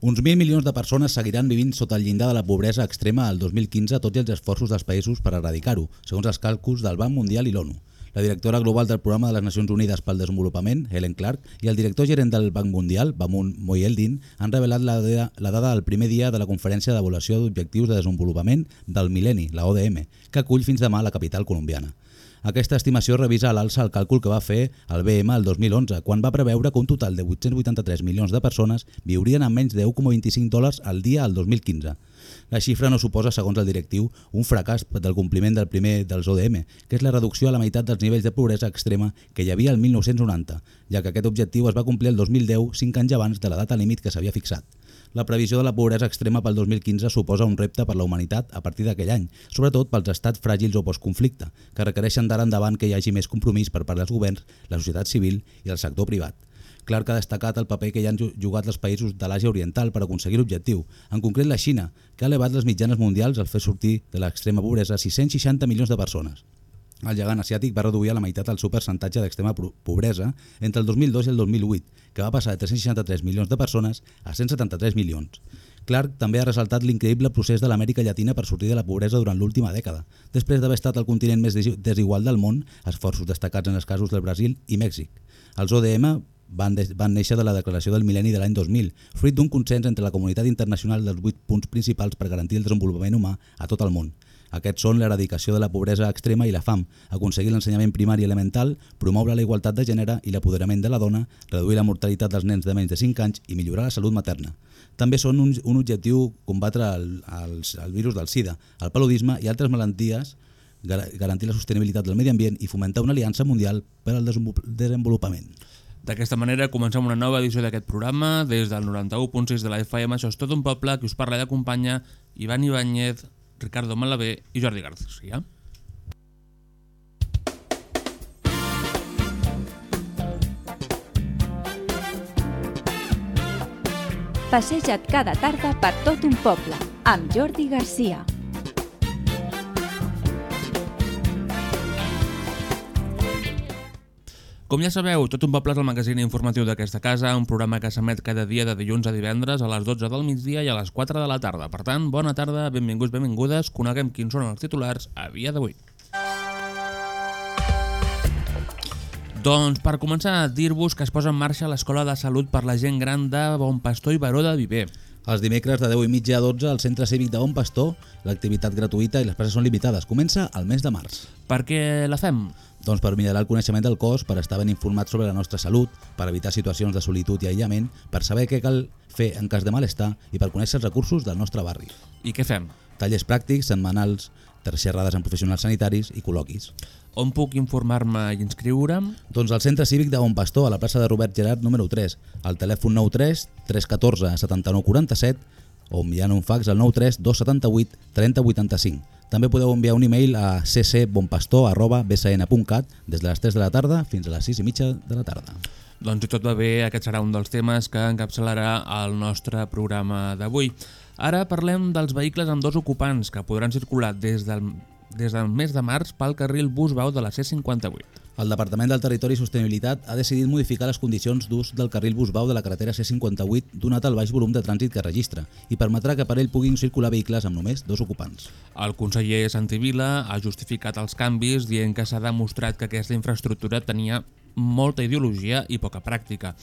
Uns 1.000 milions de persones seguiran vivint sota el llindar de la pobresa extrema al 2015 tot i els esforços dels països per erradicar-ho, segons els càlculs del Banc Mundial i l'ONU. La directora global del Programa de les Nacions Unides pel Desenvolupament, Helen Clark, i el director gerent del Banc Mundial, Bamun Moyeldin, han revelat la dada, la dada del primer dia de la Conferència d'Avaluació d'Objectius de Desenvolupament del Mil·lenni, la ODM, que acull fins demà la capital colombiana. Aquesta estimació revisa a l'alça el càlcul que va fer el BM el 2011, quan va preveure que un total de 883 milions de persones viurien amb menys de 10,25 dòlars al dia al 2015. La xifra no suposa, segons el directiu, un fracàs del compliment del primer dels ODM, que és la reducció a la meitat dels nivells de pobresa extrema que hi havia el 1990, ja que aquest objectiu es va complir el 2010, 5 anys abans de la data límit que s'havia fixat. La previsió de la pobresa extrema pel 2015 suposa un repte per la humanitat a partir d'aquell any, sobretot pels estats fràgils o postconflicte, que requereixen d'ara endavant que hi hagi més compromís per part dels governs, la societat civil i el sector privat. Clark ha destacat el paper que hi han jugat els països de l'Àsia Oriental per aconseguir l'objectiu, en concret la Xina, que ha elevat les mitjanes mundials al fer sortir de l'extrema pobresa a 660 milions de persones. El gegant asiàtic va reduir a la meitat el seu percentatge d'extrema pobresa entre el 2002 i el 2008, que va passar de 363 milions de persones a 173 milions. Clark també ha ressaltat l'increïble procés de l'Amèrica Llatina per sortir de la pobresa durant l'última dècada, després d'haver estat el continent més desigual del món, esforços destacats en els casos del Brasil i Mèxic. Els ODM van, van néixer de la declaració del mil·lenni de l'any 2000, fruit d'un consens entre la comunitat internacional dels vuit punts principals per garantir el desenvolupament humà a tot el món. Aquests són l'eradicació de la pobresa extrema i la fam, aconseguir l'ensenyament primari elemental, promoure la igualtat de gènere i l'apoderament de la dona, reduir la mortalitat dels nens de menys de 5 anys i millorar la salut materna. També són un, un objectiu combatre el, el, el virus del SIDA, el paludisme i altres malalties, garantir la sostenibilitat del medi ambient i fomentar una aliança mundial per al desenvolupament. D'aquesta manera comencem una nova edició d'aquest programa des del 91.6 de la FM. Això és tot un poble que us parla i acompanya Ivan Ibáñez, Ricardo Malavé i Jordi García. Passeja't cada tarda per tot un poble amb Jordi Garcia. Com ja sabeu, Tot un poble és el magazín informatiu d'aquesta casa, un programa que s'emet cada dia de dilluns a divendres a les 12 del migdia i a les 4 de la tarda. Per tant, bona tarda, benvinguts, benvingudes, coneguem quins són els titulars a dia d'avui. Doncs per començar, dir-vos que es posa en marxa l'Escola de Salut per la gent gran de Bon Pastor i Baró de Viver. Els dimecres de 10 i mitja a 12 al Centre Cívic de Bon Pastor, l'activitat gratuïta i les places són limitades. Comença al mes de març. Per què la fem? Doncs per millorar el coneixement del cos, per estar ben informats sobre la nostra salut, per evitar situacions de solitud i aïllament, per saber què cal fer en cas de malestar i per conèixer els recursos del nostre barri. I què fem? Tallers pràctics, setmanals, xerrades amb professionals sanitaris i col·loquis. On puc informar-me i inscriure'm? Doncs al Centre Cívic de Bon Pastor, a la plaça de Robert Gerard número 3, al telèfon 93 314 79 47 o enviant un fax al 93 278 30 85. També podeu enviar un e-mail a ccbonpastor.bsn.cat des de les 3 de la tarda fins a les 6 i mitja de la tarda. Doncs si tot va bé, aquest serà un dels temes que encapçalarà el nostre programa d'avui. Ara parlem dels vehicles amb dos ocupants que podran circular des del, des del mes de març pel carril bus-bau de la C58. El Departament del Territori i Sostenibilitat ha decidit modificar les condicions d'ús del carril bus-bau de la carretera C58 donat el baix volum de trànsit que registra i permetrà que per ell puguin circular vehicles amb només dos ocupants. El conseller Santivila ha justificat els canvis dient que s'ha demostrat que aquesta infraestructura tenia molta ideologia i poca pràctica.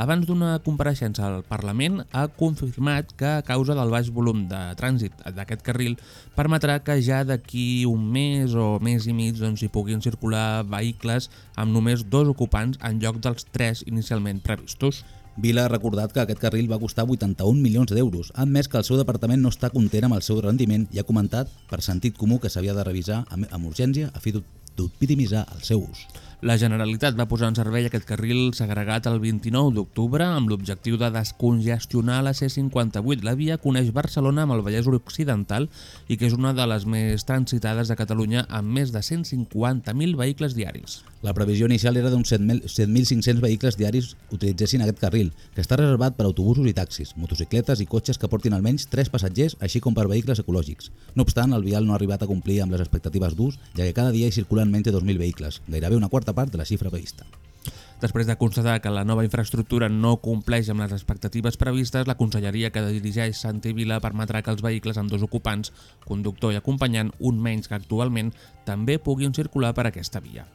Abans d'una compareixença al Parlament, ha confirmat que a causa del baix volum de trànsit d'aquest carril permetrà que ja d'aquí un mes o mes i mig doncs, hi puguin circular vehicles amb només dos ocupants en lloc dels tres inicialment previstos. Vila ha recordat que aquest carril va costar 81 milions d'euros, admès que el seu departament no està content amb el seu rendiment i ha comentat, per sentit comú, que s'havia de revisar amb urgència a fi d'optimitzar el seu ús. La Generalitat va posar en servei aquest carril segregat el 29 d'octubre amb l'objectiu de descongestionar la C58, la via que uneix Barcelona amb el Vallès Occidental i que és una de les més transitades de Catalunya amb més de 150.000 vehicles diaris. La previsió inicial era d'uns 7.000 7.500 vehicles diaris utilitzessin aquest carril, que està reservat per autobusos i taxis, motocicletes i cotxes que portin almenys 3 passatgers, així com per vehicles ecològics. No obstant, el vial no ha arribat a complir amb les expectatives d'ús, ja que cada dia hi circulen menys de 2.000 vehicles, gairebé una quarta part de la xifra prevista. Després de constatar que la nova infraestructura no compleix amb les expectatives previstes, la conselleria que dirigeix Santi Vila permetrà que els vehicles amb dos ocupants, conductor i acompanyant, un menys que actualment, també puguin circular per aquesta via.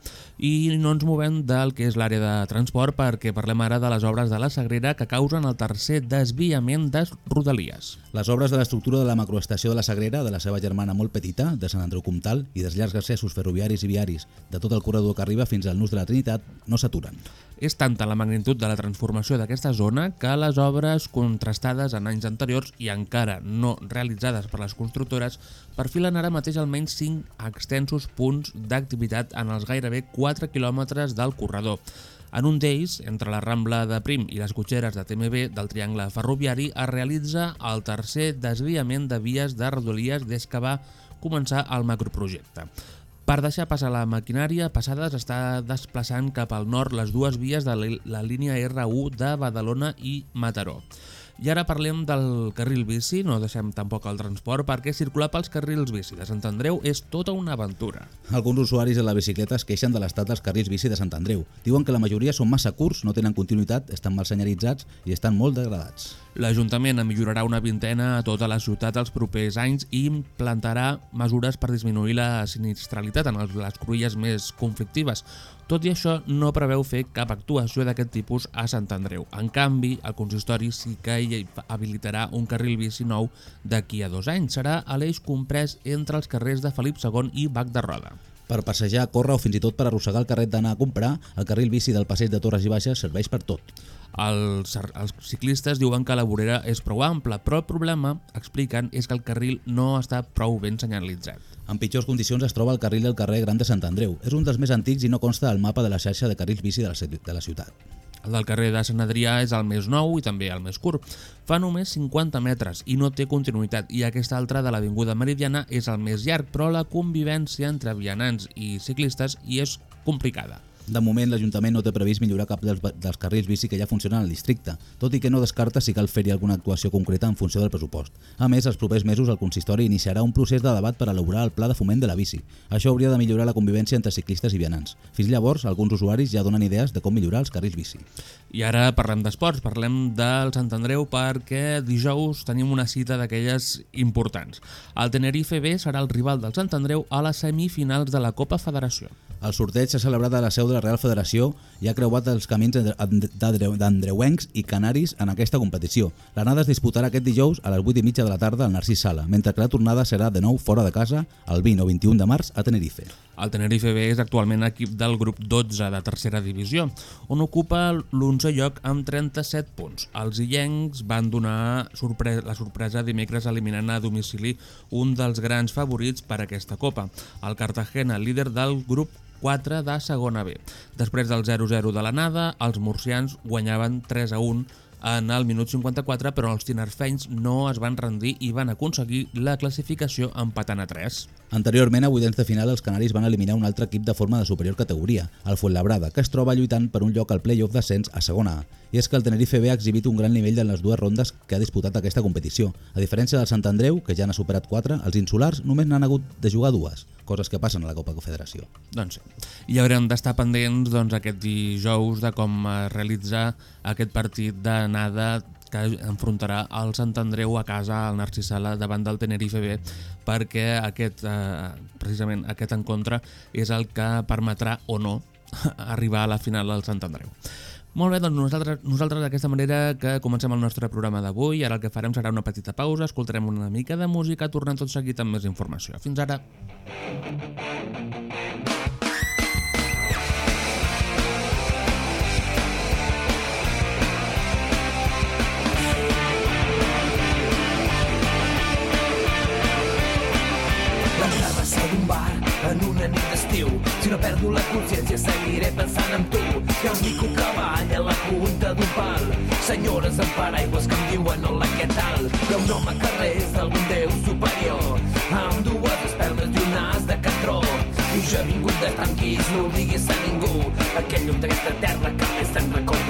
I no ens movem del que és l'àrea de transport perquè parlem ara de les obres de la Sagrera que causen el tercer desviament de Rodalies. Les obres de l'estructura de la macroestació de la Sagrera, de la seva germana molt petita, de Sant Andreu Comtal, i dels llargs accessos ferroviaris i viaris de tot el corredor que arriba fins al nus de la Trinitat no s'aturen. És tanta la magnitud de la transformació d'aquesta zona que les obres contrastades en anys anteriors i encara no realitzades per les constructores perfilen ara mateix almenys 5 extensos punts d'activitat en els gairebé 4 quilòmetres del corredor. En un d'ells, entre la Rambla de Prim i les cotxeres de TMB del Triangle Ferroviari, es realitza el tercer desviament de vies de rodalies des que va començar el macroprojecte. Per deixar passar la maquinària, Passades està desplaçant cap al nord les dues vies de la línia R1 de Badalona i Mataró. I ara parlem del carril bici, no deixem tampoc el transport, perquè circular pels carrils bici de Sant Andreu és tota una aventura. Alguns usuaris de la bicicleta es queixen de l'estat dels carrils bici de Sant Andreu. Diuen que la majoria són massa curts, no tenen continuïtat, estan mal senyalitzats i estan molt degradats. L'Ajuntament en millorarà una vintena a tota la ciutat els propers anys i implantarà mesures per disminuir la sinistralitat en les cruïlles més conflictives. Tot i això, no preveu fer cap actuació d'aquest tipus a Sant Andreu. En canvi, el consistori sí que hi habilitarà un carril bici nou d'aquí a dos anys. Serà a l'eix comprès entre els carrers de Felip II i Bac de Roda. Per passejar, córrer o fins i tot per arrossegar el carret d'anar a comprar, el carril bici del passeig de Torres i Baixes serveix per tot. Els, els ciclistes diuen que la vorera és prou ampla, però el problema, expliquen, és que el carril no està prou ben senyalitzat. En pitjors condicions es troba el carril del carrer Gran de Sant Andreu. És un dels més antics i no consta al mapa de la xarxa de carrils bici de la, de la ciutat. El del carrer de Sant Adrià és el més nou i també el més curt. Fa només 50 metres i no té continuïtat i aquest altre de l'Avinguda Meridiana és el més llarg, però la convivència entre vianants i ciclistes hi és complicada. De moment, l'Ajuntament no té previst millorar cap dels, dels carrils bici que ja funcionen al districte, tot i que no descarta si cal fer-hi alguna actuació concreta en funció del pressupost. A més, els propers mesos el consistori iniciarà un procés de debat per elaborar el pla de foment de la bici. Això hauria de millorar la convivència entre ciclistes i vianants. Fins llavors, alguns usuaris ja donen idees de com millorar els carrils bici. I ara parlem d'esports, parlem del Sant Andreu perquè dijous tenim una cita d'aquelles importants. El Tenerife B serà el rival del Sant Andreu a les semifinals de la Copa Federació. El sorteig s'ha celebrat a la seu de la Real Federació i ha creuat els camins d'andreu- d'andreuencs i canaris en aquesta competició. L'anada es disputarà aquest dijous a les 8 i mitja de la tarda al Narcís Sala, mentre que la tornada serà de nou fora de casa el 20 o 21 de març a Tenerife. El Tenerife B és actualment equip del grup 12 de tercera divisió, on ocupa l'11 lloc amb 37 punts. Els illencs van donar sorpre la sorpresa dimecres eliminant a domicili un dels grans favorits per aquesta copa, el Cartagena, líder del grup 4 de segona B. Després del 0-0 de l'anada, els murcians guanyaven 3-1 en el minut 54, però els tinerfenys no es van rendir i van aconseguir la classificació empatant a 3. Anteriorment, a vuitens de final, els canaris van eliminar un altre equip de forma de superior categoria, el Fuenlabrada, que es troba lluitant per un lloc al play-off d'ascens a segona. I és que el Tenerife B ha exhibit un gran nivell en les dues rondes que ha disputat aquesta competició. A diferència del Sant Andreu, que ja n'ha superat 4, els insulars només n'han hagut de jugar dues, coses que passen a la Copa Confederació. Doncs sí. I haurem d'estar pendents doncs, aquest dijous de com es realitza aquest partit d'anada que enfrontarà el Sant Andreu a casa al Narcís Sala davant del Tenerife B perquè aquest, eh, precisament aquest encontre és el que permetrà o no arribar a la final del Sant Andreu. Molt bé, doncs nosaltres, nosaltres d'aquesta manera que comencem el nostre programa d'avui. Ara el que farem serà una petita pausa, escoltarem una mica de música, tornem tot seguit amb més informació. Fins ara. estiu. Si no perdo la consciència seguiré pensant en tu. Hi ha un mico que balla a la punta d'un pal. Senyores amb paraigües que em diuen hola, què tal? Hi ha un home que res algun déu superior. Amb dues espelmes i un as de catró. I jo he vingut de tranquils, no ho diguis a ningú. Aquell lloc d'aquesta terra que més te'n recordo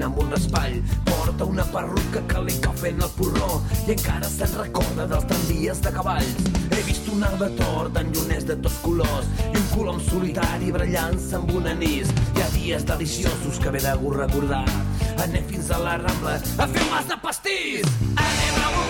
pentina amb un raspall. Porta una perruca que li cau fent el porró i encara se'n recorda dels tramvies de cavalls. He vist un albator d'enlloners de tots colors i un colom solitari brallant-se amb un anís. Hi ha dies deliciosos que ve de gust recordar. Anem fins a la Rambla a fer un mas de pastís. Anem a votar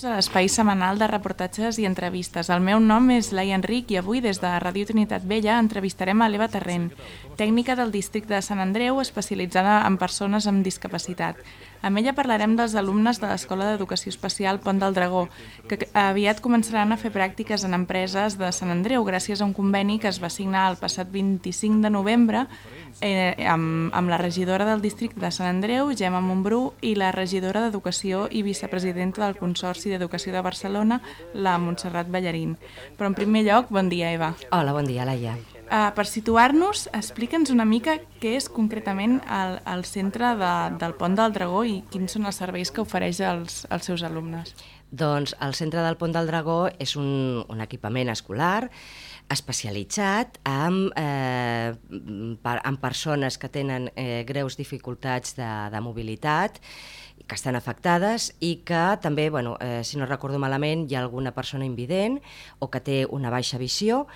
Tots a l'espai setmanal de reportatges i entrevistes. El meu nom és Laia Enric i avui des de Ràdio Trinitat Vella entrevistarem a l'Eva Terrent, tècnica del districte de Sant Andreu especialitzada en persones amb discapacitat. Amb ella parlarem dels alumnes de l'Escola d'Educació Especial Pont del Dragó, que aviat començaran a fer pràctiques en empreses de Sant Andreu gràcies a un conveni que es va signar el passat 25 de novembre eh, amb, amb la regidora del districte de Sant Andreu, Gemma Montbrú, i la regidora d'Educació i vicepresidenta del Consorci d'Educació de Barcelona, la Montserrat Ballarín. Però en primer lloc, bon dia, Eva. Hola, bon dia, Laia. Uh, per situar-nos, explica'ns una mica què és concretament el, el centre de, del Pont del Dragó i quins són els serveis que ofereix als, als seus alumnes. Doncs el centre del Pont del Dragó és un, un equipament escolar especialitzat amb, eh, per, amb persones que tenen eh, greus dificultats de, de mobilitat que estan afectades i que també, bueno, eh, si no recordo malament, hi ha alguna persona invident o que té una baixa visió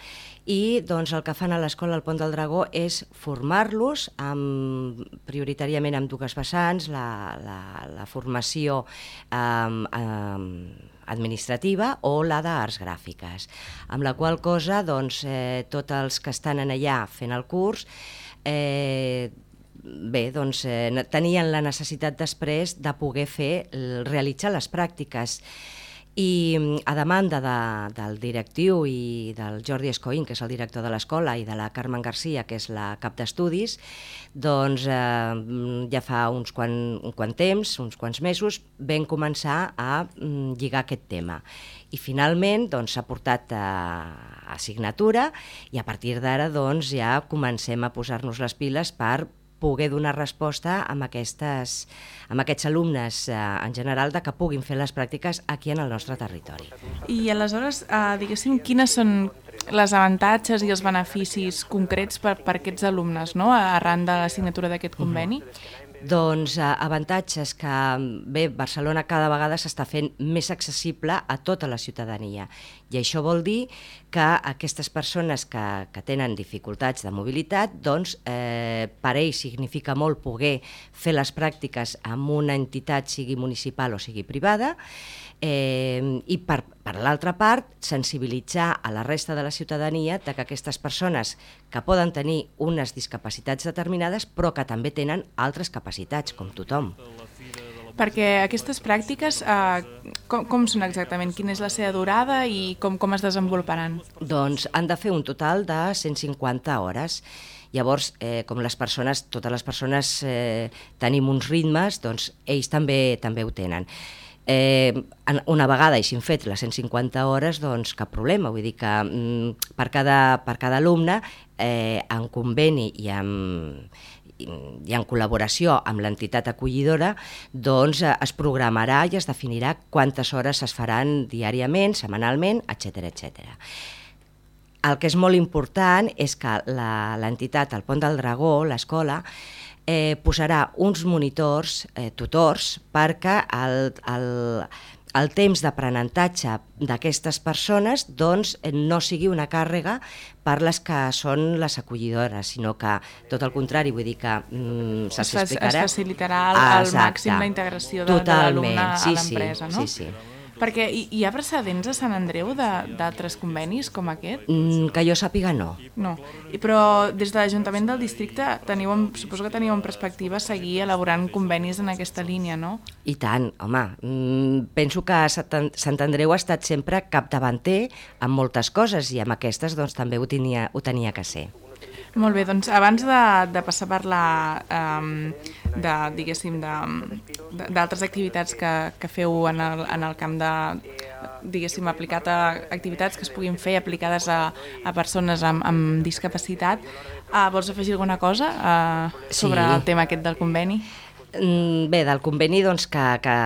i doncs, el que fan a l'escola al Pont del Dragó és formar-los amb, prioritàriament amb dues vessants, la, la, la formació um, um, administrativa o la d'arts gràfiques, amb la qual cosa doncs, eh, tots els que estan en allà fent el curs eh, bé, doncs, eh, tenien la necessitat després de poder fer, realitzar les pràctiques i a demanda de, del directiu i del Jordi Escoín, que és el director de l'escola, i de la Carmen Garcia, que és la cap d'estudis, doncs eh, ja fa uns quant, un quant temps, uns quants mesos, vam començar a mm, lligar aquest tema. I finalment doncs, s'ha doncs, portat a, a signatura i a partir d'ara doncs, ja comencem a posar-nos les piles per poder donar resposta amb, aquestes, amb aquests alumnes eh, en general de que puguin fer les pràctiques aquí en el nostre territori. I aleshores, eh, diguéssim, quines són les avantatges i els beneficis concrets per, per aquests alumnes no? arran de la signatura d'aquest conveni? Mm -hmm. Doncs eh, avantatges que, bé, Barcelona cada vegada s'està fent més accessible a tota la ciutadania i això vol dir que aquestes persones que, que tenen dificultats de mobilitat, doncs eh, per ells significa molt poder fer les pràctiques amb una entitat, sigui municipal o sigui privada, eh, i per, per l'altra part sensibilitzar a la resta de la ciutadania de que aquestes persones que poden tenir unes discapacitats determinades però que també tenen altres capacitats, com tothom. Perquè aquestes pràctiques, eh, com, com són exactament? Quina és la seva durada i com, com es desenvoluparan? Doncs han de fer un total de 150 hores. Llavors, eh, com les persones, totes les persones eh, tenim uns ritmes, doncs ells també també ho tenen. Eh, una vegada hagin fet les 150 hores, doncs cap problema, vull dir que mm, per, cada, per cada alumne, eh, en conveni i amb, i en col·laboració amb l'entitat acollidora, doncs eh, es programarà i es definirà quantes hores es faran diàriament, setmanalment, etc etc. El que és molt important és que l'entitat, el Pont del Dragó, l'escola, eh, posarà uns monitors, eh, tutors, perquè el, el, el temps d'aprenentatge d'aquestes persones doncs, no sigui una càrrega per les que són les acollidores, sinó que tot el contrari, vull dir que mm, s'explicarà... Es facilitarà al màxim la integració de, de l'alumne sí, a l'empresa, sí, no? Sí, sí. Perquè hi, hi ha precedents a Sant Andreu d'altres convenis com aquest? Mm, que jo sàpiga no. No, I, però des de l'Ajuntament del districte teniu, suposo que teniu en perspectiva seguir elaborant convenis en aquesta línia, no? I tant, home. Mm, penso que Sant Andreu ha estat sempre capdavanter en moltes coses i amb aquestes doncs, també ho tenia, ho tenia que ser. Molt bé, doncs abans de, de passar a parlar um, de, diguéssim, d'altres activitats que, que feu en el, en el camp de, diguéssim, aplicat a activitats que es puguin fer aplicades a, a persones amb, amb discapacitat, uh, vols afegir alguna cosa uh, sobre sí. el tema aquest del conveni? Mm, bé, del conveni doncs, que, que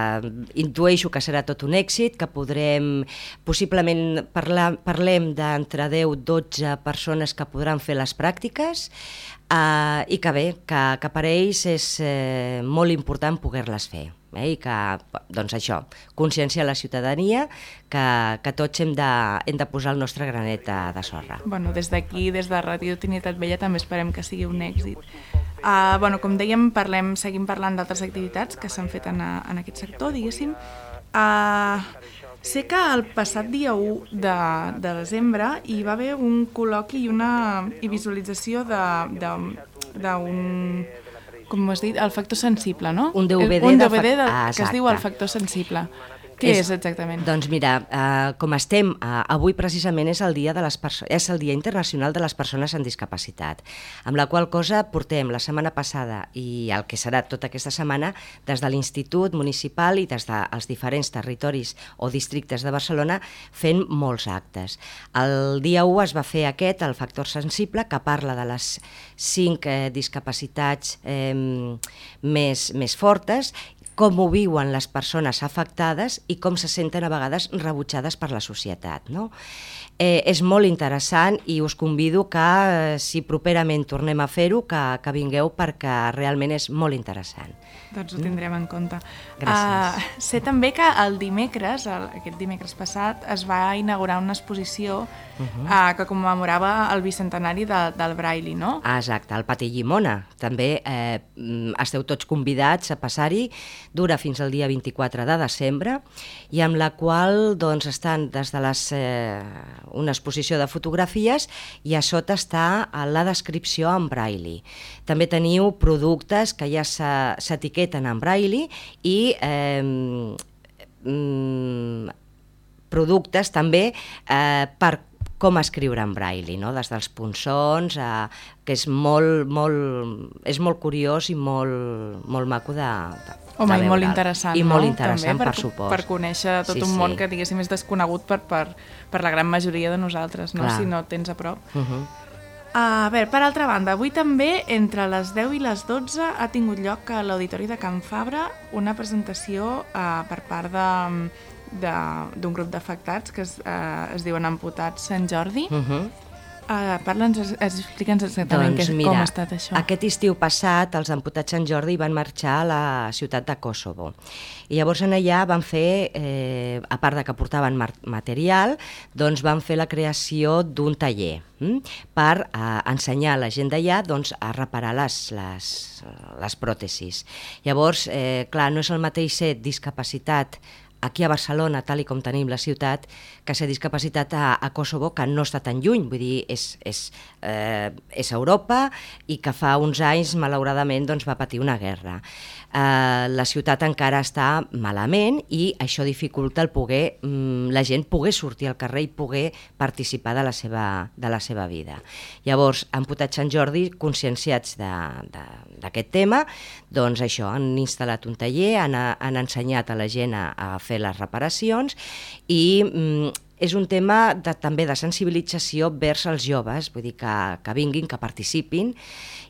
intueixo que serà tot un èxit, que podrem, possiblement parlar, parlem d'entre 10-12 persones que podran fer les pràctiques eh, i que bé, que, que per ells és eh, molt important poder-les fer. Eh, i que, doncs això, consciència a la ciutadania que, que tots hem de, hem de posar el nostre granet de, de sorra. Bueno, des d'aquí, des de Ràdio Trinitat Vella, també esperem que sigui un èxit. Uh, bueno, com dèiem, parlem, seguim parlant d'altres activitats que s'han fet en, en aquest sector, diguéssim. Uh, sé que el passat dia 1 de, de desembre hi va haver un col·loqui i una i visualització d'un com has dit, el factor sensible, no? Un DVD, un de DVD fac- de, Ah, que es diu el factor sensible. Què és, és exactament? Doncs mira, eh, com estem, eh, avui precisament és el, dia de les és el Dia Internacional de les Persones amb Discapacitat, amb la qual cosa portem la setmana passada i el que serà tota aquesta setmana des de l'Institut Municipal i des dels diferents territoris o districtes de Barcelona fent molts actes. El dia 1 es va fer aquest, el factor sensible, que parla de les cinc eh, discapacitats eh, més, més fortes com ho viuen les persones afectades i com se senten a vegades rebutjades per la societat. No? Eh, és molt interessant i us convido que, eh, si properament tornem a fer-ho, que, que vingueu perquè realment és molt interessant. Doncs ho tindrem en compte. Gràcies. Uh, sé també que el dimecres, el, aquest dimecres passat, es va inaugurar una exposició uh -huh. uh, que commemorava el bicentenari de, del Braille, no? Ah, exacte, el Pati Llimona. També eh, mm, esteu tots convidats a passar-hi. Dura fins al dia 24 de desembre i amb la qual doncs, estan des de les, eh, una exposició de fotografies i a sota està la descripció en braille. També teniu productes que ja s'e- s'etiqueten en braille i eh, productes també eh, per com escriure en braille, no? des dels punçons, eh, que és molt, molt, és molt curiós i molt, molt maco de, de, Home, de i molt interessant, I no? molt interessant, També, per, supost. Per conèixer tot Sí, un sí. món que, diguéssim, és desconegut per, per, per la gran majoria de nosaltres, no? Clar. si no tens a prop. Uh -huh. A veure, per altra banda, avui també, entre les 10 i les 12, ha tingut lloc a l'Auditori de Can Fabra una presentació eh, per part de- d'un grup d'afectats que es, eh, es diuen Amputats Sant Jordi. Uh -huh. Uh, Parla'ns, explica'ns exactament Doncs què, mira, com ha estat això. aquest estiu passat els amputats Sant Jordi van marxar a la ciutat de Kosovo. I llavors en allà van fer, eh, a part de que portaven material, doncs van fer la creació d'un taller hm? per eh, ensenyar a la gent d'allà doncs, a reparar les, les, les pròtesis. Llavors, eh, clar, no és el mateix ser discapacitat aquí a Barcelona, tal i com tenim la ciutat, que ser discapacitat a, a Kosovo, que no està tan lluny, vull dir, és, és, eh, és Europa i que fa uns anys, malauradament, doncs, va patir una guerra. Eh, la ciutat encara està malament i això dificulta el poder, mm, la gent poder sortir al carrer i poder participar de la seva, de la seva vida. Llavors, Amputats Sant Jordi, conscienciats d'aquest tema, doncs això, han instal·lat un taller, han, han ensenyat a la gent a, a fer les reparacions i mm, és un tema de, també de sensibilització vers els joves, vull dir que, que vinguin, que participin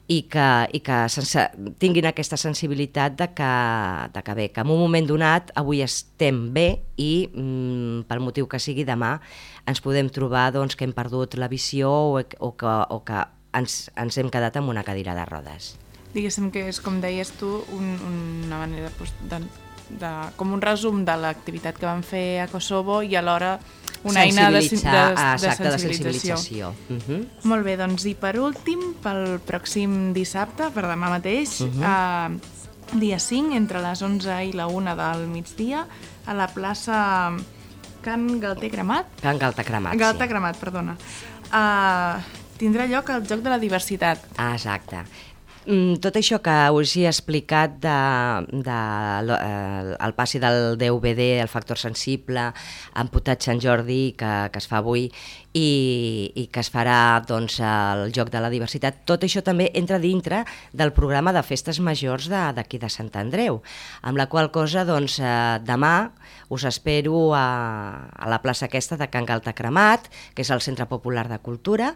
i que, i que sense, tinguin aquesta sensibilitat de que, de que bé, que en un moment donat avui estem bé i mm, pel motiu que sigui demà ens podem trobar doncs, que hem perdut la visió o, o que, o que ens, ens hem quedat amb una cadira de rodes. Diguéssim que és, com deies tu, un, una manera doncs, de, de, com un resum de l'activitat que van fer a Kosovo i alhora una eina de, de, de, Sensibilitzar, de exacte, de sensibilització. sensibilització. Uh -huh. Molt bé, doncs i per últim, pel pròxim dissabte, per demà mateix, uh Mhm. -huh. eh, dia 5, entre les 11 i la 1 del migdia, a la plaça Can Galter Cremat, Can Galta Cremat, Galta sí. Cremat, perdona. Uh, tindrà lloc el Joc de la Diversitat. Ah, exacte. Mm, Tot això que us he explicat de, de, eh, el passi del DVD, el factor sensible, amputat Sant Jordi, que, que es fa avui, i, i que es farà doncs, el Joc de la Diversitat, tot això també entra dintre del programa de festes majors d'aquí de, de Sant Andreu, amb la qual cosa doncs, eh, demà us espero a, a la plaça aquesta de Can Galta Cremat, que és el Centre Popular de Cultura,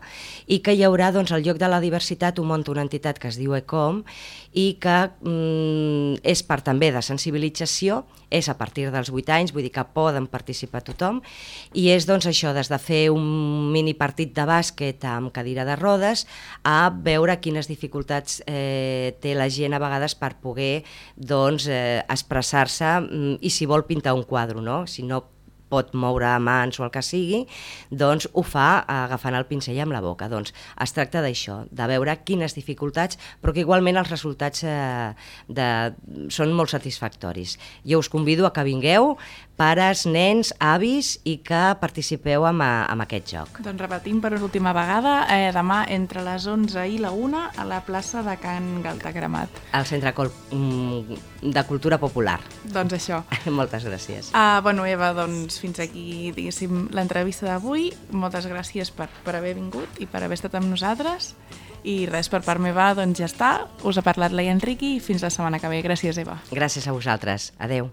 i que hi haurà doncs, el Lloc de la Diversitat, ho munta una entitat que es diu ECOM, i que mm, és per també de sensibilització, és a partir dels 8 anys, vull dir que poden participar tothom, i és doncs això, des de fer un mini partit de bàsquet amb cadira de rodes a veure quines dificultats eh, té la gent a vegades per poder doncs, eh, expressar-se mm, i si vol pintar un quadre, no? Si no pot moure mans o el que sigui, doncs ho fa agafant el pincell amb la boca. Doncs es tracta d'això, de veure quines dificultats, però que igualment els resultats eh, de, són molt satisfactoris. Jo us convido a que vingueu, pares, nens, avis, i que participeu amb, a, amb aquest joc. Doncs repetim per última vegada, eh, demà entre les 11 i la 1 a la plaça de Can Galtagramat. Al Centre Col mm, de Cultura Popular. Doncs això. Moltes gràcies. Uh, bueno, Eva, doncs fins aquí, diguéssim, l'entrevista d'avui. Moltes gràcies per, per haver vingut i per haver estat amb nosaltres. I res, per part meva, doncs ja està. Us ha parlat la Enriqui i fins la setmana que ve. Gràcies, Eva. Gràcies a vosaltres. Adeu.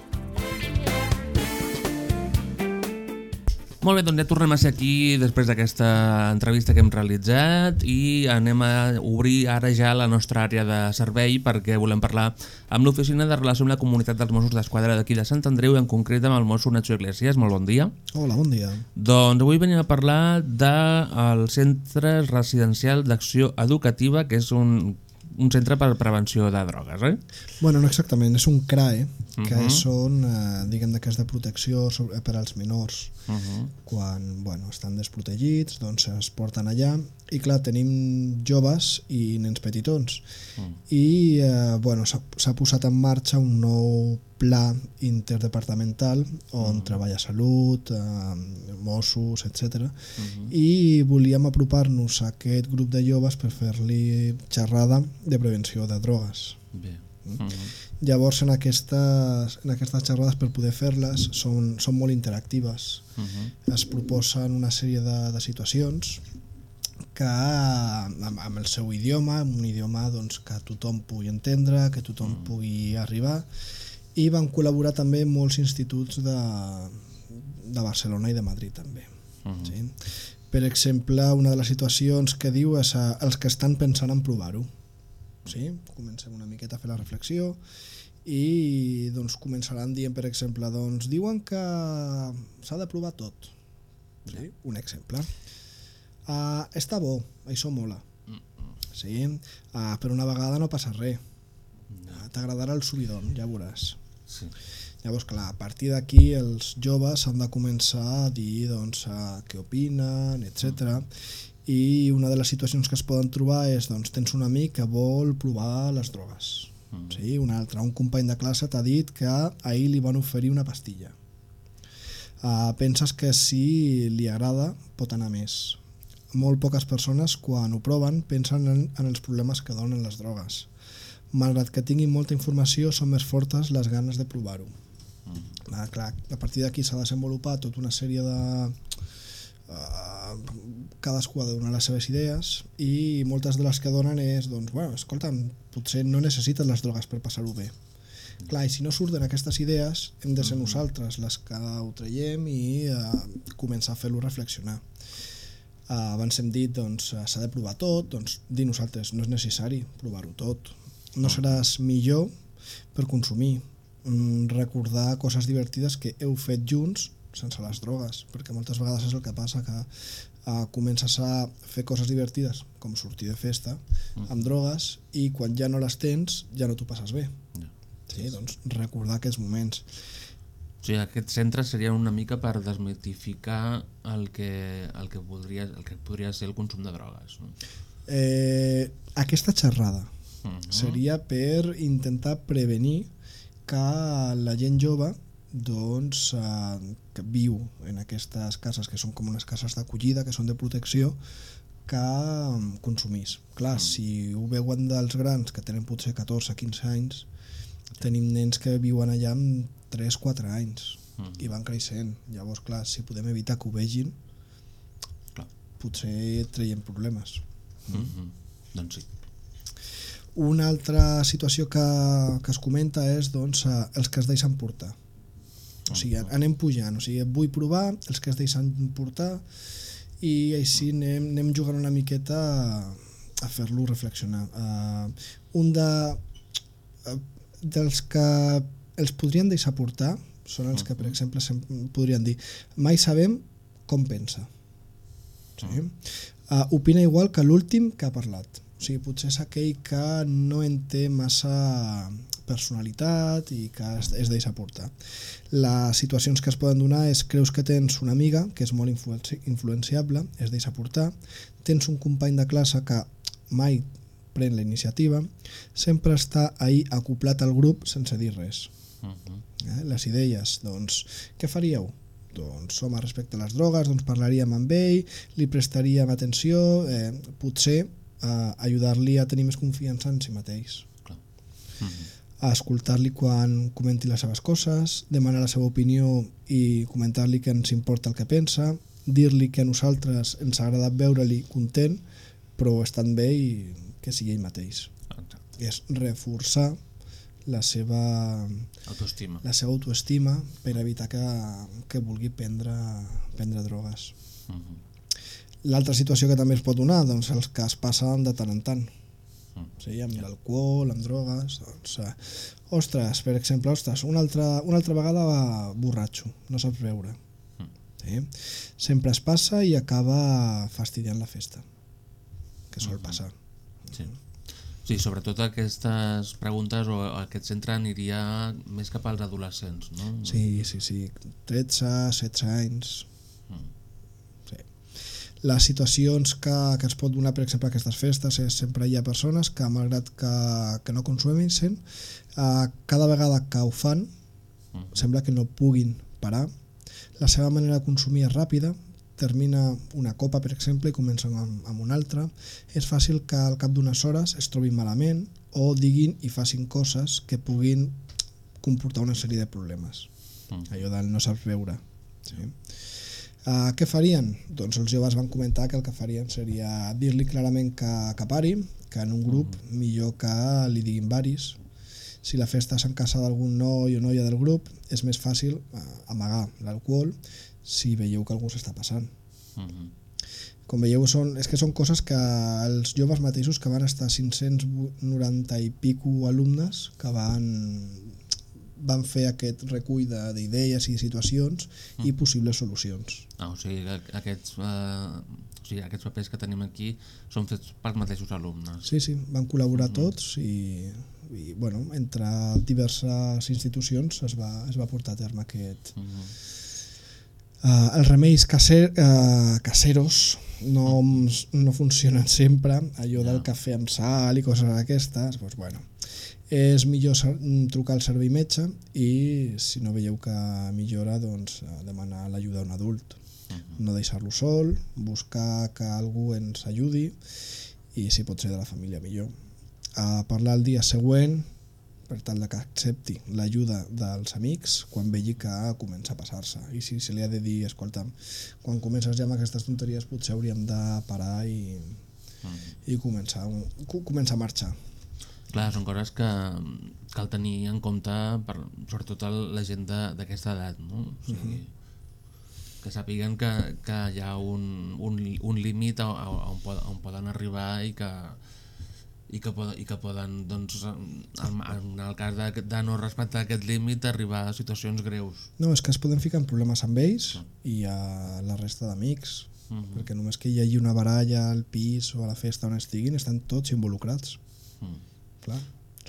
Molt bé, doncs ja tornem a ser aquí després d'aquesta entrevista que hem realitzat i anem a obrir ara ja la nostra àrea de servei perquè volem parlar amb l'Oficina de Relació amb la Comunitat dels Mossos d'Esquadra d'aquí de Sant Andreu i en concret amb el mosso Nacho Iglesias. Molt bon dia. Hola, bon dia. Doncs avui venim a parlar del Centre Residencial d'Acció Educativa, que és un, un centre per prevenció de drogues, eh? Bueno, no exactament, és un CRAE, que uh Mhm. -huh. són, eh, diguem, que és de protecció sobre, per als menors. Uh -huh. Quan bueno, estan desprotegits, doncs es porten allà. I clar, tenim joves i nens petitons. Mm. I eh, bueno, s'ha posat en marxa un nou pla interdepartamental on Mm. treballa salut, eh, Mossos, etc. Mhm. I volíem apropar-nos a aquest grup de joves per fer-li xerrada de prevenció de drogues. Bé. Mm. Mhm. Llavors, en aquestes, en aquestes xerrades, per poder fer-les, són, són molt interactives. Mhm. Es proposen una sèrie de, de situacions que amb, amb el seu idioma, amb un idioma doncs, que tothom pugui entendre, que tothom mm. pugui arribar, i van col·laborar també molts instituts de, de Barcelona i de Madrid també. Mhm. Sí? Per exemple, una de les situacions que diu és a, els que estan pensant en provar-ho. Sí? Comencem una miqueta a fer la reflexió i doncs començaran dient, per exemple, doncs diuen que s'ha de provar tot. Sí? Un exemple. Uh, està bo, això mola. Sí? Uh, per una vegada no passa res. Uh, T'agradarà el subidon, ja veuràs. Sí. Llavors, clar, a partir d'aquí els joves han de començar a dir doncs, a què opinen, etc. I una de les situacions que es poden trobar és doncs, tens un amic que vol provar les drogues. Mm. Sí? Un altre, un company de classe t'ha dit que ahir li van oferir una pastilla. Uh, penses que si li agrada pot anar més. Molt poques persones quan ho proven pensen en, en els problemes que donen les drogues. Malgrat que tinguin molta informació, són més fortes les ganes de provar-ho. Ah, clar, a partir d'aquí s'ha desenvolupat tota una sèrie de... Uh, cadascú ha de donar les seves idees i moltes de les que donen és doncs, bueno, escolta, potser no necessites les drogues per passar-ho bé clar, i si no surten aquestes idees hem de ser nosaltres les que ho traiem i uh, començar a fer-lo reflexionar abans hem dit doncs uh, s'ha de provar tot doncs dir nosaltres no és necessari provar-ho tot. No seràs millor per consumir. Mm, recordar coses divertides que heu fet junts sense les drogues, perquè moltes vegades és el que passa que uh, comences a fer coses divertides, com sortir de festa, amb drogues, i quan ja no les tens, ja no t'ho passes bé. Sí, doncs recordar aquests moments. O sigui, aquest centre seria una mica per desmitificar el que, el que, podria, el que podria ser el consum de drogues. No? Eh, aquesta xerrada Mhm. seria per intentar prevenir que la gent jove doncs, eh, que viu en aquestes cases que són com unes cases d'acollida, que són de protecció, que mm, consumís. Clar, si ho veuen dels grans que tenen potser 14-15 anys, tenim nens que viuen allà amb 3-4 anys i van creixent. Llavors, clar, si podem evitar que ho vegin, Clar. potser traiem problemes. Mm -hmm. Doncs sí. Una altra situació que, que es comenta és doncs, eh, els que es deixen portar. O sigui, anem pujant, o sigui, vull provar els que es deixen portar i així anem, anem jugant una miqueta a, a fer-lo reflexionar. Uh, un de, uh, dels que els podrien deixar portar són els que, per exemple, sem- podrien dir mai sabem com pensa. Sí? Uh, opina igual que l'últim que ha parlat. O sigui, potser és aquell que no en té massa personalitat i que es, es deixa portar. Les situacions que es poden donar és creus que tens una amiga que és molt influenci influenciable, es deixa portar, tens un company de classe que mai pren la iniciativa, sempre està ahí acoplat al grup sense dir res. Eh? Les idees, doncs, què faríeu? Doncs, home, respecte a les drogues, doncs parlaríem amb ell, li prestaríem atenció, eh, potser eh, ajudar-li a tenir més confiança en si mateix. A escoltar-li quan comenti les seves coses, demanar la seva opinió i comentar-li que ens importa el que pensa, dir-li que a nosaltres ens ha agradat veure-li content, però estant bé i que sigui ell mateix. És reforçar la seva Autoestima. la seva autoestima per evitar que, que vulgui prendre, prendre drogues. L'altra situació que també es pot donar, doncs els que es passen de tant en tant. Sí, amb l'alcohol, amb drogues, doncs, eh, ostres, per exemple, ostres, una altra, una altra vegada va borratxo, no saps veure. Sí? Sempre es passa i acaba fastidiant la festa, que sol passar. Sí. Sí, sobretot aquestes preguntes o aquest centre aniria més cap als adolescents, no? Sí, sí, sí. 13, 16 anys. Sí. Les situacions que, que es pot donar, per exemple, a aquestes festes, és sempre hi ha persones que, malgrat que, que no consumissin, eh, cada vegada que ho fan, sembla que no puguin parar. La seva manera de consumir és ràpida, termina una copa, per exemple, i comencen amb, amb una altra. És fàcil que al cap d'unes hores es trobin malament o diguin i facin coses que puguin comportar una sèrie de problemes. Allò del no saps veure. Sí. Uh, què farien? Doncs els joves van comentar que el que farien seria dir-li clarament que, que pari, que en un grup millor que li diguin varis. Si la festa és en casa d'algun noi o noia del grup, és més fàcil uh, amagar l'alcohol si veieu que algú s'està passant. Com veieu, són, és que són coses que els joves mateixos que van estar 590 i pico alumnes que van, van fer aquest recull de- d'idees i situacions i possibles solucions. Ah, o sigui, que aquests, eh, o sigui, aquests papers que tenim aquí són fets pels mateixos alumnes. Sí, sí, van col·laborar tots i, i bueno, entre diverses institucions es va, es va portar a terme aquest... Uh, els remeis caser, uh, caseros no, no funcionen sempre, allò del cafè amb sal i coses d'aquestes, doncs, bueno, és millor ser- trucar al servei metge i si no veieu que millora doncs, eh, demanar l'ajuda d'un adult. No deixar-lo sol, buscar que algú ens ajudi i si pot ser de la família millor. A parlar el dia següent per tal que accepti l'ajuda dels amics quan vegi que comença a passar-se. I si se li ha de dir, escolta'm quan comences ja amb aquestes tonteries potser hauríem de parar i, i començar, co- començar a marxar. Clar, són coses que cal tenir en compte, per, sobretot la gent d'aquesta edat, no? O sigui, que sàpiguen que, que hi ha un, un, un límit on on poden arribar i que, i que, poden, i que poden doncs, en, en el cas de, de no respectar aquest límit arribar a situacions greus No, és que es poden ficar en problemes amb ells i a la resta d'amics, Mhm. perquè només que hi hagi una baralla al pis o a la festa on estiguin, estan tots involucrats. Mm. Clar,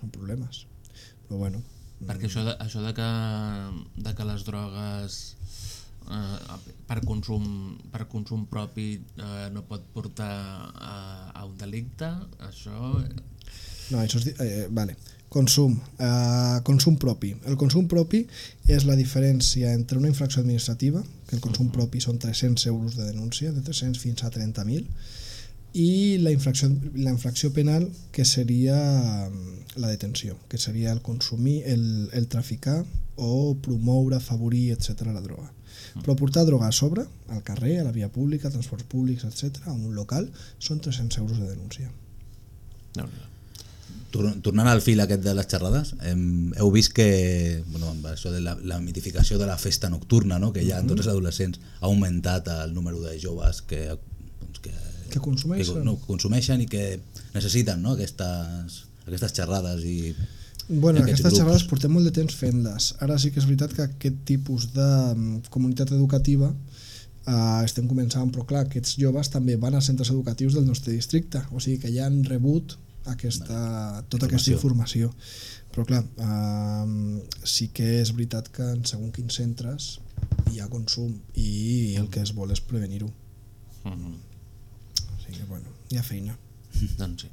són problemes. Però bueno, perquè això de, això de, que, de que les drogues eh, per, consum, per consum propi eh, no pot portar a, a un delicte això No, això és... di- Eh, vale. Consum. Eh, consum propi. El consum propi és la diferència entre una infracció administrativa, que el consum propi són 300 euros de denúncia, de 300 fins a 30.000, i la infracció, la infracció penal, que seria mm, la detenció, que seria el consumir, el, el traficar o promoure, afavorir, etc la droga. Però portar droga a sobre, al carrer, a la via pública, a transports públics, etc, a un local, són 300 euros de denúncia. Tor- Tornant al fil aquest de les xerrades, hem, heu vist que bueno, amb això de la, la mitificació de la festa nocturna no? que ha en tots els adolescents ha augmentat el número de joves que, doncs, que, Que consumeixen. que no, consumeixen i que necessiten no? aquestes, aquestes xerrades i Bueno, aquestes grups. xerrades portem molt de temps fent-les. Ara sí que és veritat que aquest tipus de mm, comunitat educativa eh, estem començant, però clar, aquests joves també van als centres educatius del nostre districte, o sigui que ja han rebut aquesta, tota aquesta informació. Però clar, eh, sí que és veritat que en segons quins centres hi ha consum i el que es vol és prevenir-ho. Mhm. O sigui que, bueno, hi ha feina. Doncs sí.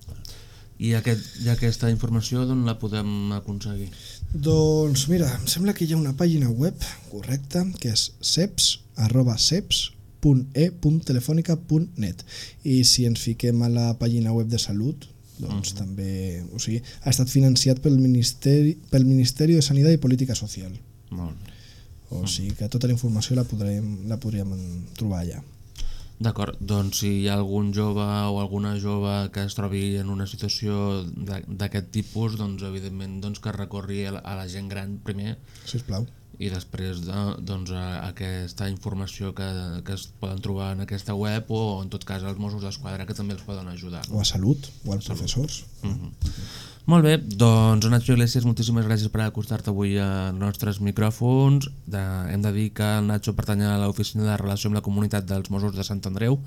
I, aquest, I aquesta informació d'on la podem aconseguir? Doncs mira, em sembla que hi ha una pàgina web correcta que és ceps arroba ceps.e.telefònica.net i si ens fiquem a la pàgina web de salut doncs també, o sigui, ha estat financiat pel Ministeri, pel Ministeri de Sanitat i Política Social. Molt bé. O sigui que tota la informació la podrem, la podríem trobar allà. D'acord, doncs si hi ha algun jove o alguna jove que es trobi en una situació d'aquest tipus, doncs evidentment doncs, que recorri a la gent gran primer Sisplau. I després de, doncs, a, aquesta informació que, que es poden trobar en aquesta web o en tot cas els Mossos d'Esquadra que també els poden ajudar. O a salut, o als professors. Mhm. Molt bé, doncs Nacho Iglesias, moltíssimes gràcies per acostar-te avui als nostres micròfons. De, hem de dir que el Nacho pertany a l'oficina de relació amb la comunitat dels Mossos de Sant Andreu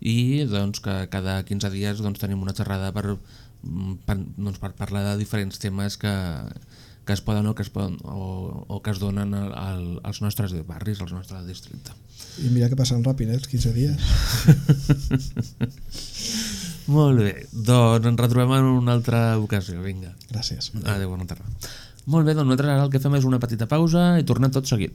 i doncs, que cada 15 dies doncs, tenim una xerrada per, mm, per, doncs, per parlar de diferents temes que, que es poden o que es, poden, o, o que es donen al, al, als nostres barris, al nostre districte. I mira que passen ràpid, eh, els 15 dies. Molt bé, doncs ens retrobem en una altra ocasió, vinga. Gràcies. Adéu, bona tarda. Molt bé, doncs nosaltres ara el que fem és una petita pausa i tornem tot seguit.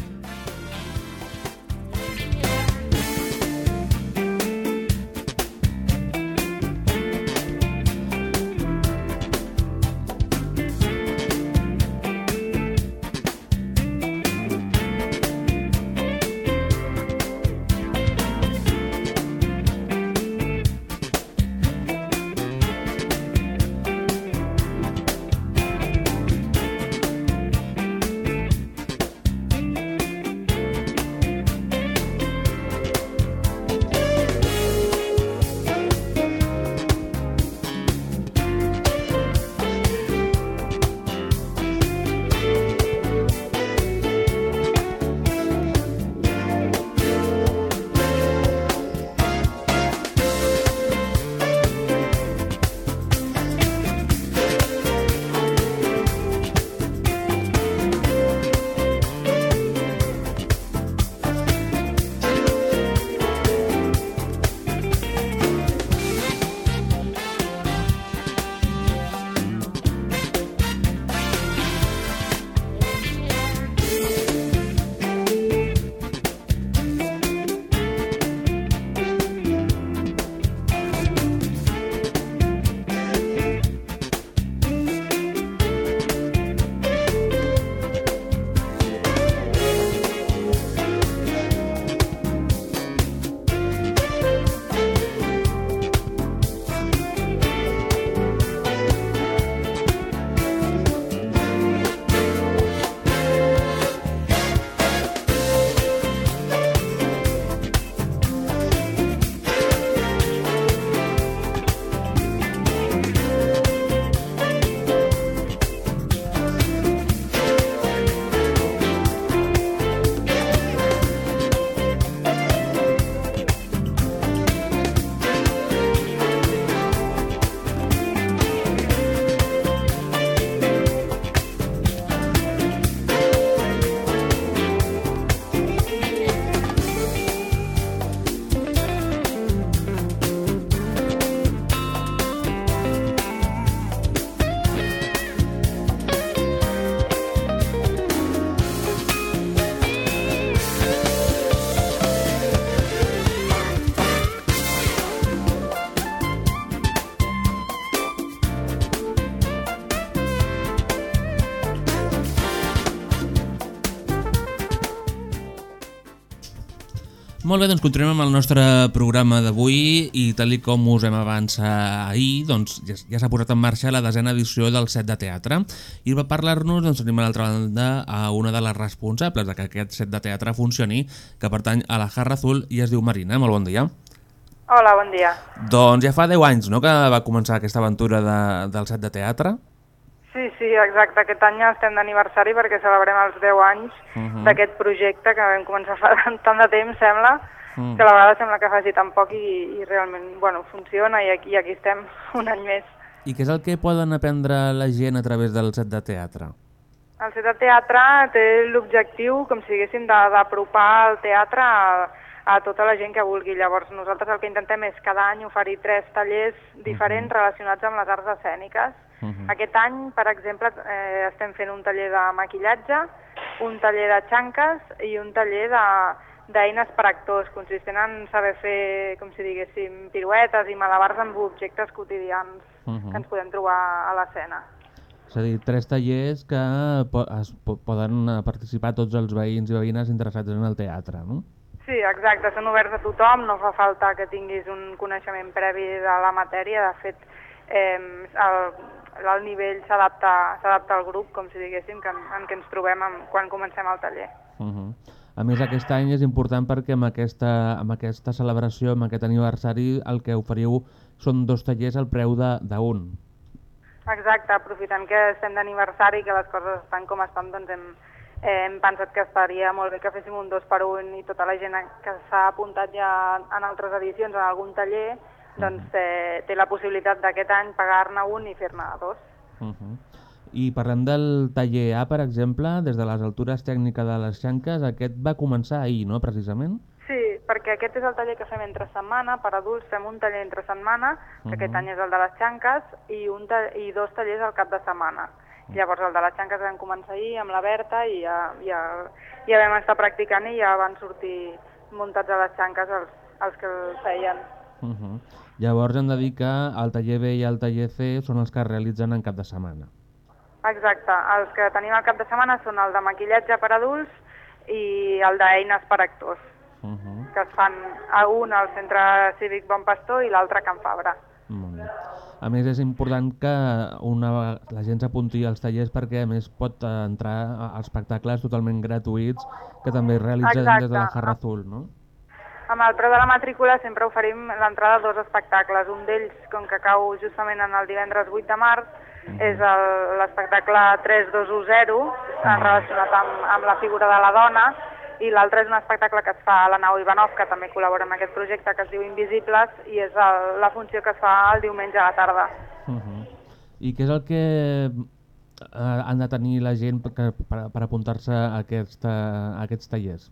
Molt bé, doncs continuem amb el nostre programa d'avui i tal com us hem avançat ahir, doncs ja, ja s'ha posat en marxa la desena edició del set de teatre i per parlar-nos doncs tenim a l'altra banda a una de les responsables de que aquest set de teatre funcioni, que pertany a la Jarra Azul i es diu Marina. Molt bon dia. Hola, bon dia. Doncs ja fa 10 anys no, que va començar aquesta aventura de, del set de teatre. Sí, sí, exacte. Aquest any estem d'aniversari perquè celebrem els 10 anys Uh -huh. d'aquest projecte que vam començar fa tant de temps, sembla, Mm. que a la vegada sembla que faci tan poc i, i realment, bueno, funciona i aquí, aquí estem un any més. I què és el que poden aprendre la gent a través del set de teatre? El set de teatre té l'objectiu, com si diguéssim, d'apropar el teatre a, a tota la gent que vulgui. Llavors, nosaltres el que intentem és cada any oferir tres tallers diferents relacionats amb les arts escèniques. Aquest any, per exemple, eh, estem fent un taller de maquillatge, un taller de xanques i un taller de d'eines per actors, consistent en saber fer, com si diguéssim, piruetes i malabars amb objectes quotidians Mhm. que ens podem trobar a l'escena. És a dir, tres tallers que po es po poden eh, participar tots els veïns i veïnes interessats en el teatre, no? Sí, exacte, són oberts a tothom, no fa falta que tinguis un coneixement previ de la matèria, de fet eh, el, el nivell s'adapta al grup, com si diguéssim, que, en, en què ens trobem amb, quan comencem el taller. Uh -huh. A més, aquest any és important perquè amb aquesta, amb aquesta celebració, amb aquest aniversari, el que oferiu són dos tallers al preu d'un. Exacte, aprofitant que estem d'aniversari, que les coses estan com estan, doncs hem, hem pensat que estaria molt bé que féssim un dos per un i tota la gent que s'ha apuntat ja en altres edicions, en algun taller, doncs eh, té la possibilitat d'aquest any pagar-ne un i fer-ne dos. Uh -huh. I parlem del taller A, per exemple, des de les altures tècniques de les xanques, aquest va començar ahir, no?, precisament? Sí, perquè aquest és el taller que fem entre setmana, per adults fem un taller entre setmana, que aquest Mhm. any és el de les xanques, i, un ta i dos tallers al cap de setmana. Llavors el de les xanques vam començar ahir amb la Berta i ja, ja, ja vam estar practicant i ja van sortir muntats a les xanques els, els que el feien. Uh -huh. Llavors hem de dir que el taller B i el taller C són els que es realitzen en cap de setmana. Exacte, els que tenim al cap de setmana són el de maquillatge per adults i el d'eines per actors, Uh -huh. que es fan a un al Centre Cívic Bon Pastor i l'altre a Can Fabra. Molt bé. A més, és important que una, la gent s'apunti als tallers perquè, a més, pot eh, entrar a a espectacles totalment gratuïts que també es realitzen Exacte. des de la Jarra Azul, no? Amb el preu de la matrícula sempre oferim l'entrada a dos espectacles. Un d'ells, com que cau justament en el divendres 8 de març, és el- l'espectacle 3210, relacionat amb, amb la figura de la dona, i l'altre és un espectacle que es fa a la nau Ivanov, que també col·labora en aquest projecte, que es diu Invisibles, i és el, la funció que es fa el diumenge a la tarda. Uh -huh. I què és el que eh, han de tenir la gent per, per, per apuntar-se a, aquesta, a aquests tallers?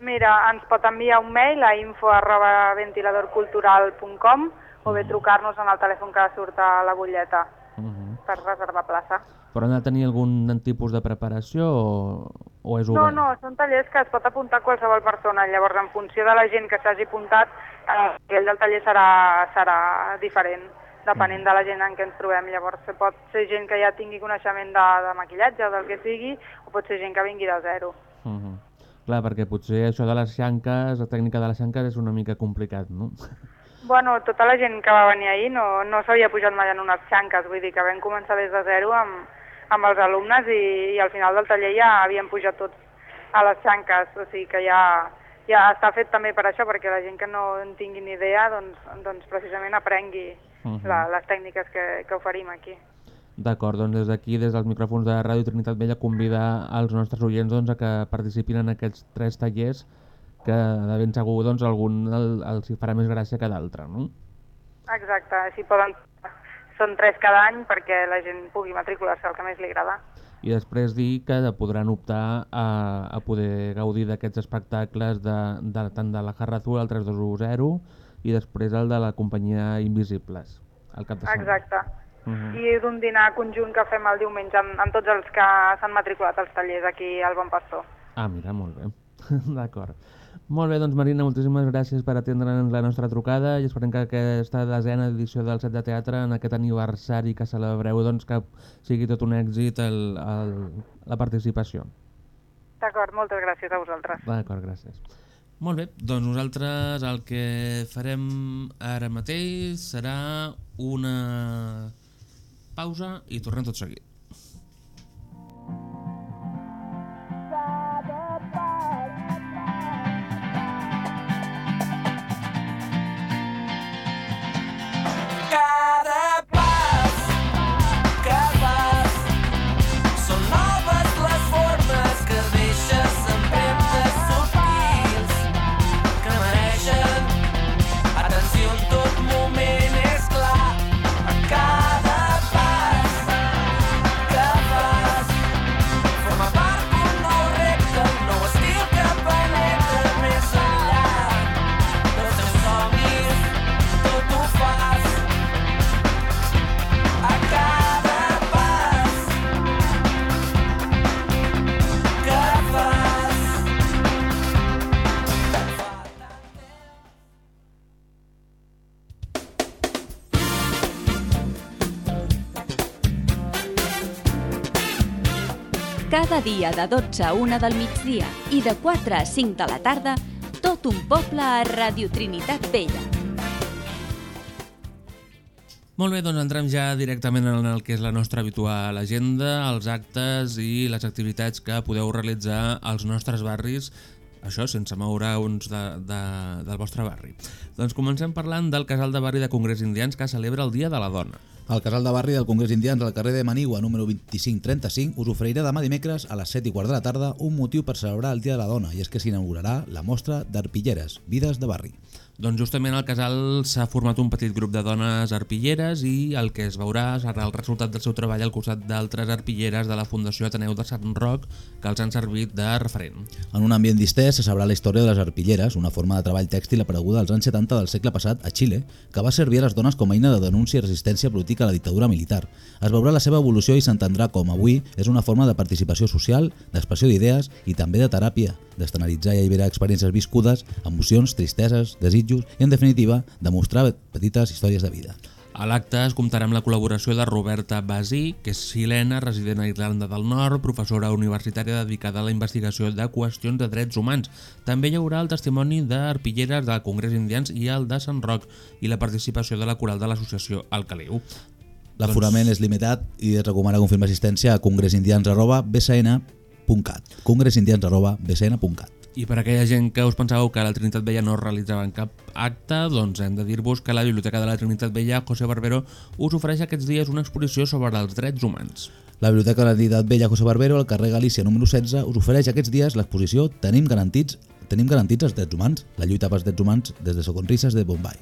Mira, ens pot enviar un mail a info arroba ventiladorcultural.com o bé trucar-nos en el telèfon que surt a la butlleta Uh -huh. per reservar plaça. Però han de tenir algun tipus de preparació o, o és No, obert? no, són tallers que es pot apuntar qualsevol persona. Llavors, en funció de la gent que s'hagi apuntat, eh, el del taller serà, serà diferent, depenent de la gent en què ens trobem. Llavors, pot ser gent que ja tingui coneixement de, de maquillatge o del que sigui, o pot ser gent que vingui de zero. Uh -huh. Clar, perquè potser això de les xanques, la tècnica de les xanques és una mica complicat, no? Bueno, tota la gent que va venir ahir no, no s'havia pujat mai en unes xanques, vull dir que vam començar des de zero amb, amb els alumnes i, i al final del taller ja havien pujat tots a les xanques, o sigui que ja, ja està fet també per això, perquè la gent que no en tingui ni idea doncs, doncs precisament aprengui Mhm. la, les tècniques que, que oferim aquí. D'acord, doncs des d'aquí, des dels micròfons de Ràdio Trinitat Vella, convidar els nostres oients doncs, a que participin en aquests tres tallers que de ben segur doncs, algun el, els hi farà més gràcia que d'altre, no? Exacte, així poden... Són tres cada any perquè la gent pugui matricular-se el que més li agrada. I després dir que podran optar a, a poder gaudir d'aquests espectacles de, de, tant de la Jarra Azul, el 3210, i després el de la companyia Invisibles, al cap de setmana. Exacte. Uh -huh. I d'un dinar conjunt que fem el diumenge amb, amb tots els que s'han matriculat als tallers aquí al Bon Pastor. Ah, mira, molt bé. D'acord. Molt bé, doncs Marina, moltíssimes gràcies per atendre'ns la nostra trucada i esperem que aquesta desena edició del set de teatre, en aquest aniversari que celebreu, doncs que sigui tot un èxit el, el, la participació. D'acord, moltes gràcies a vosaltres. D'acord, gràcies. Molt bé, doncs nosaltres el que farem ara mateix serà una pausa i tornem tot seguit. Dia de 12 a 1 del migdia i de 4 a 5 de la tarda, tot un poble a Radio Trinitat Vella. Molt bé, doncs entrem ja directament en el que és la nostra habitual agenda, els actes i les activitats que podeu realitzar als nostres barris, això sense moure uns de, de, del vostre barri. Doncs comencem parlant del casal de barri de Congrés Indians que celebra el Dia de la Dona. El casal de barri del Congrés Indians al carrer de Manigua, número 2535, us oferirà demà dimecres a les 7 i quart de la tarda un motiu per celebrar el Dia de la Dona, i és que s'inaugurarà la mostra d'arpilleres, vides de barri. Doncs justament al casal s'ha format un petit grup de dones arpilleres i el que es veurà serà el resultat del seu treball al costat d'altres arpilleres de la Fundació Ateneu de Sant Roc que els han servit de referent. En un ambient distès se sabrà la història de les arpilleres, una forma de treball tèxtil apareguda als anys 70 del segle passat a Xile, que va servir a les dones com a eina de denúncia i resistència política a la dictadura militar. Es veurà la seva evolució i s'entendrà com avui és una forma de participació social, d'expressió d'idees i també de teràpia, d'estanalitzar i alliberar experiències viscudes, emocions, tristeses, desitjos i, en definitiva, de mostrar petites històries de vida. A l'acte es comptarà amb la col·laboració de Roberta Basí, que és xilena, resident a Irlanda del Nord, professora universitària dedicada a la investigació de qüestions de drets humans. També hi haurà el testimoni d'arpilleres del Congrés Indians i el de Sant Roc i la participació de la coral de l'associació El Caliu. L'aforament és limitat i es recomana confirmar assistència a congressindians.bcn.cat congressindians.bcn.cat I per aquella gent que us pensàveu que la Trinitat Vella no realitzaven cap acte, doncs hem de dir-vos que la Biblioteca de la Trinitat Vella, José Barbero, us ofereix aquests dies una exposició sobre els drets humans. La Biblioteca de la Trinitat Vella José Barbero, al carrer Galícia número 16, us ofereix aquests dies l'exposició Tenim garantits tenim garantits els drets humans, la lluita pels drets humans des de Socorrisses de Bombay.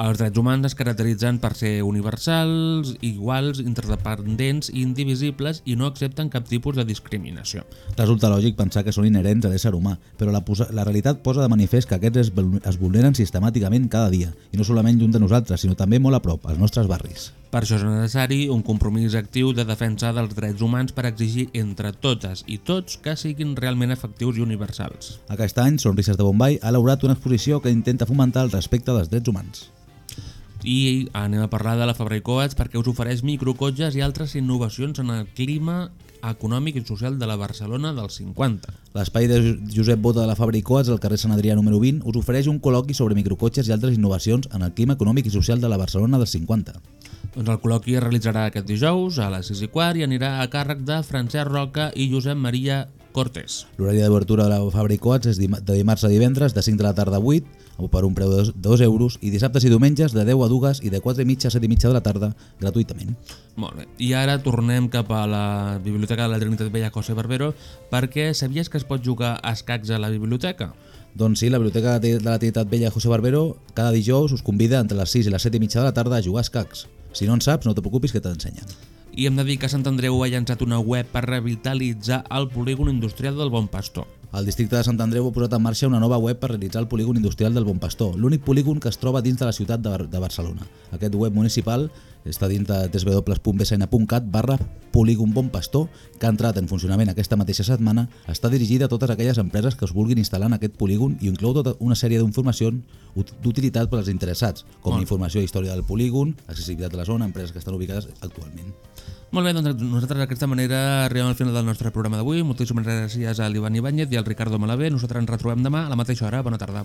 Els drets humans es caracteritzen per ser universals, iguals, interdependents i indivisibles i no accepten cap tipus de discriminació. Resulta lògic pensar que són inherents a l'ésser humà, però la, posa, la realitat posa de manifest que aquests es, es vulneren sistemàticament cada dia, i no solament lluny de nosaltres, sinó també molt a prop, als nostres barris. Per això és necessari un compromís actiu de defensa dels drets humans per exigir entre totes i tots que siguin realment efectius i universals. Aquest any, Sonrises de Bombay ha elaborat una exposició que intenta fomentar el respecte dels drets humans. I anem a parlar de la Fabra i Coats perquè us ofereix microcotxes i altres innovacions en el clima econòmic i social de la Barcelona dels 50. L'espai de Josep Bota de la Fabra i Coats, al carrer Sant Adrià número 20, us ofereix un col·loqui sobre microcotxes i altres innovacions en el clima econòmic i social de la Barcelona dels 50. Doncs el col·loqui es realitzarà aquest dijous a les 6 i quart i anirà a càrrec de Francesc Roca i Josep Maria Cortés. L'horari d'obertura de la Fabra i Coats és de dimarts a divendres, de 5 de la tarda a 8, per un preu de 2 euros, i dissabtes i diumenges de 10 a 2 i de 4 i mitja a 7 i mitja de la tarda, gratuïtament. Molt bé. I ara tornem cap a la Biblioteca de la Trinitat Vella José Barbero perquè sabies que es pot jugar a escacs a la biblioteca? Doncs sí, la Biblioteca de la Trinitat Vella José Barbero cada dijous us convida entre les 6 i les 7 i mitja de la tarda a jugar a escacs. Si no en saps, no te preocupis que t'ensenyen. I hem de dir que Sant Andreu ha llançat una web per revitalitzar el polígon industrial del Bon Pastor. El districte de Sant Andreu ha posat en marxa una nova web per realitzar el polígon industrial del Bon Pastor, l'únic polígon que es troba dins de la ciutat de, Bar de Barcelona. Aquest web municipal està dins de www.bsn.cat barra polígon Bon Pastor, que ha entrat en funcionament aquesta mateixa setmana, està dirigida a totes aquelles empreses que es vulguin instal·lar en aquest polígon i inclou tota una sèrie d'informacions ut- d'utilitat per als interessats, com Molt. informació i història del polígon, accessibilitat de la zona, empreses que estan ubicades actualment. Molt bé, doncs nosaltres d'aquesta manera arribem al final del nostre programa d'avui. Moltíssimes gràcies a l'Ivan Ibáñez i al Ricardo Malavé. Nosaltres ens retrobem demà a la mateixa hora. Bona tarda.